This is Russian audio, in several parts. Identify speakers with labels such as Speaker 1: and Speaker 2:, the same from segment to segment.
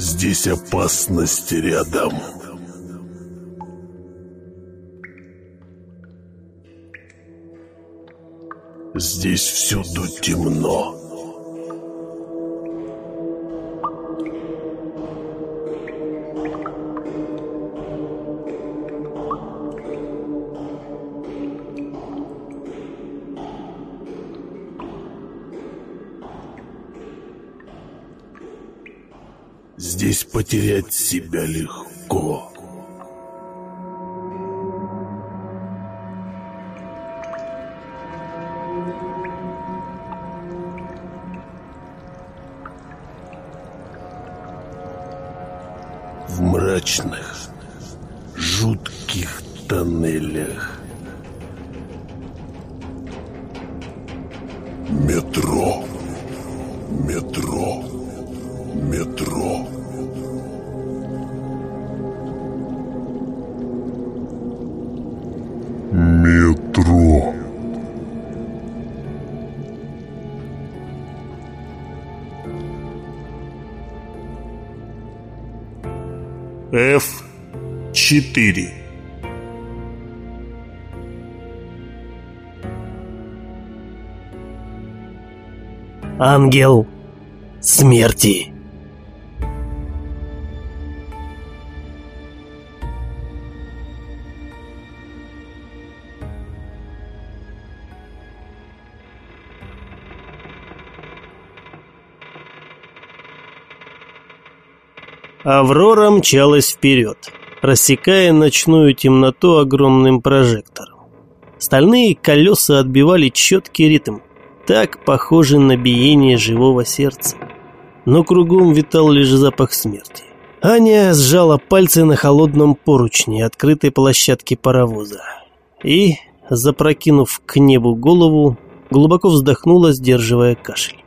Speaker 1: Здесь опасность рядом. Здесь всюду темно. Здесь потерять себя легко. В мрачных, жутких тоннелях. Метро.
Speaker 2: F4
Speaker 3: Ангел смерти. Аврора мчалась вперед, рассекая ночную темноту огромным прожектором. Стальные колеса отбивали четкий ритм, так похожий на биение живого сердца. Но кругом витал лишь запах смерти. Аня сжала пальцы на холодном поручне открытой площадки паровоза и, запрокинув к небу голову, глубоко вздохнула, сдерживая кашель.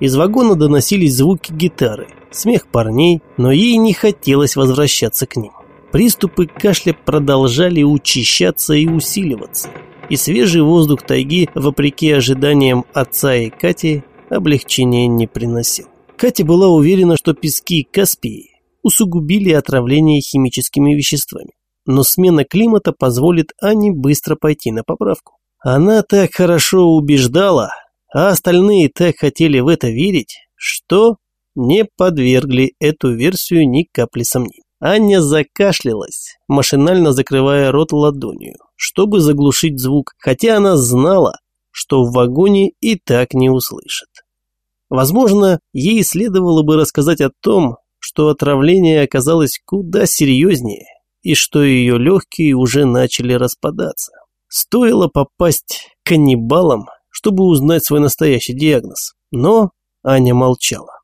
Speaker 3: Из вагона доносились звуки гитары, смех парней, но ей не хотелось возвращаться к ним. Приступы кашля продолжали учащаться и усиливаться, и свежий воздух тайги, вопреки ожиданиям отца и Кати, облегчения не приносил. Катя была уверена, что пески Каспии усугубили отравление химическими веществами, но смена климата позволит Ане быстро пойти на поправку. Она так хорошо убеждала, а остальные так хотели в это верить, что не подвергли эту версию ни капли сомнений. Аня закашлялась, машинально закрывая рот ладонью, чтобы заглушить звук, хотя она знала, что в вагоне и так не услышат. Возможно, ей следовало бы рассказать о том, что отравление оказалось куда серьезнее и что ее легкие уже начали распадаться. Стоило попасть к каннибалам, чтобы узнать свой настоящий диагноз. Но Аня молчала.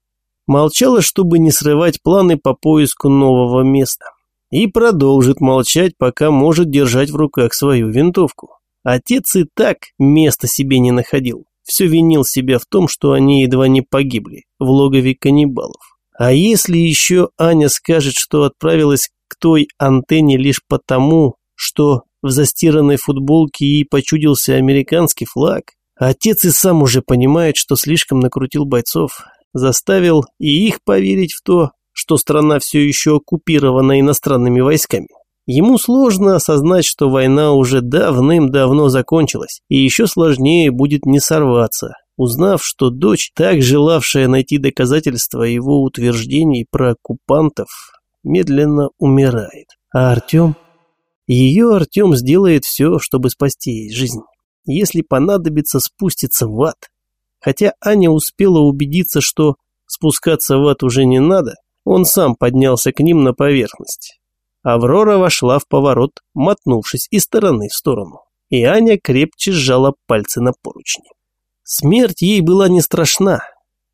Speaker 3: Молчала, чтобы не срывать планы по поиску нового места. И продолжит молчать, пока может держать в руках свою винтовку. Отец и так места себе не находил. Все винил себя в том, что они едва не погибли в логове каннибалов. А если еще Аня скажет, что отправилась к той антенне лишь потому, что в застиранной футболке ей почудился американский флаг, отец и сам уже понимает, что слишком накрутил бойцов, заставил и их поверить в то, что страна все еще оккупирована иностранными войсками. Ему сложно осознать, что война уже давным-давно закончилась, и еще сложнее будет не сорваться, узнав, что дочь, так желавшая найти доказательства его утверждений про оккупантов, медленно умирает. А Артем? Ее Артем сделает все, чтобы спасти ей жизнь. Если понадобится, спуститься в ад. Хотя Аня успела убедиться, что спускаться в ад уже не надо, он сам поднялся к ним на поверхность. Аврора вошла в поворот, мотнувшись из стороны в сторону, и Аня крепче сжала пальцы на поручни. Смерть ей была не страшна.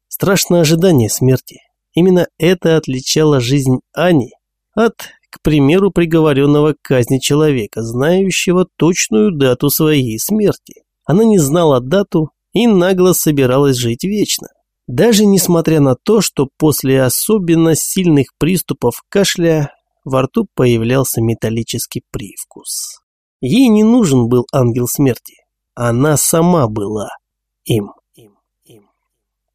Speaker 3: Страшно ожидание смерти. Именно это отличало жизнь Ани от, к примеру, приговоренного к казни человека, знающего точную дату своей смерти. Она не знала дату и нагло собиралась жить вечно. Даже несмотря на то, что после особенно сильных приступов кашля во рту появлялся металлический привкус. Ей не нужен был ангел смерти. Она сама была им.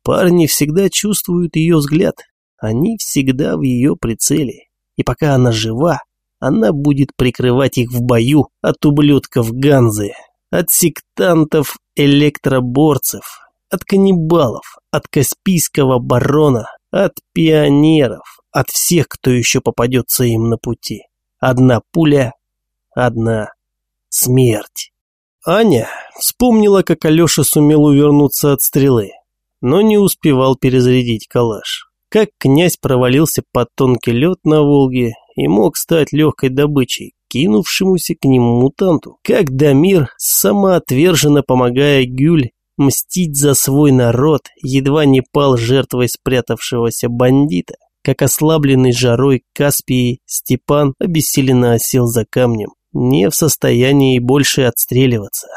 Speaker 3: Парни всегда чувствуют ее взгляд. Они всегда в ее прицеле. И пока она жива, она будет прикрывать их в бою от ублюдков Ганзы, от сектантов-электроборцев, от каннибалов, от Каспийского барона, от пионеров, от всех, кто еще попадется им на пути. Одна пуля, одна смерть. Аня вспомнила, как Алеша сумел увернуться от стрелы, но не успевал перезарядить калаш. Как князь провалился под тонкий лед на Волге и мог стать легкой добычей, кинувшемуся к нему мутанту. Как Дамир, самоотверженно помогая Гюль мстить за свой народ, едва не пал жертвой спрятавшегося бандита. Как ослабленный жарой Каспии, Степан обессиленно осел за камнем, не в состоянии больше отстреливаться.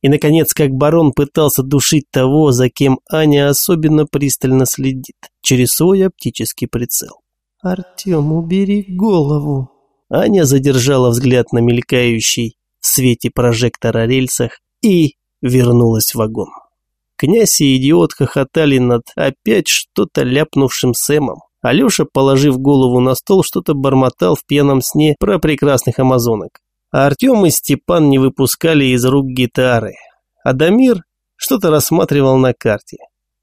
Speaker 3: И, наконец, как барон пытался душить того, за кем Аня особенно пристально следит, через свой оптический прицел. «Артем, убери голову!» Аня задержала взгляд на мелькающий в свете прожектора рельсах и вернулась в вагон. Князь и идиот хохотали над опять что-то ляпнувшим Сэмом. Алеша, положив голову на стол, что-то бормотал в пьяном сне про прекрасных амазонок. А Артем и Степан не выпускали из рук гитары. Адамир что-то рассматривал на карте.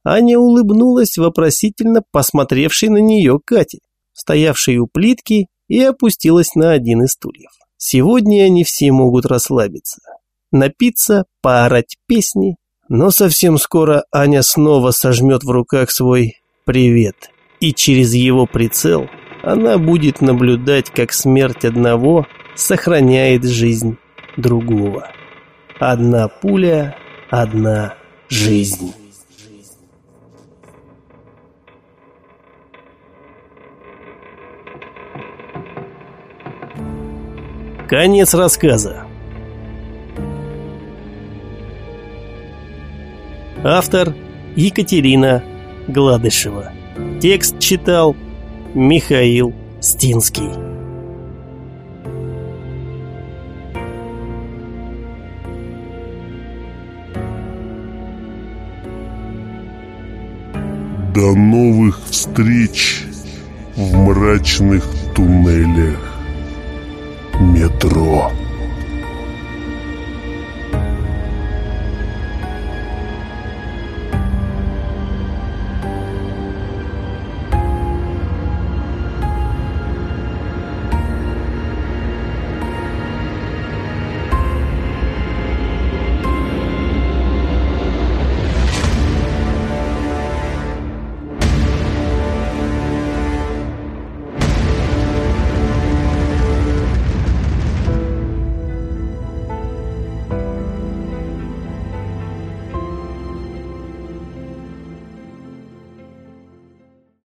Speaker 3: Аня улыбнулась, вопросительно посмотревшей на нее Кате, стоявшей у плитки, и опустилась на один из стульев. Сегодня они все могут расслабиться. Напиться, поорать песни, но совсем скоро Аня снова сожмет в руках свой «привет», и через его прицел она будет наблюдать, как смерть одного сохраняет жизнь другого. Одна пуля, одна жизнь. Конец рассказа. Автор Екатерина Гладышева. Текст читал Михаил Стинский.
Speaker 1: До новых встреч в мрачных туннелях метро.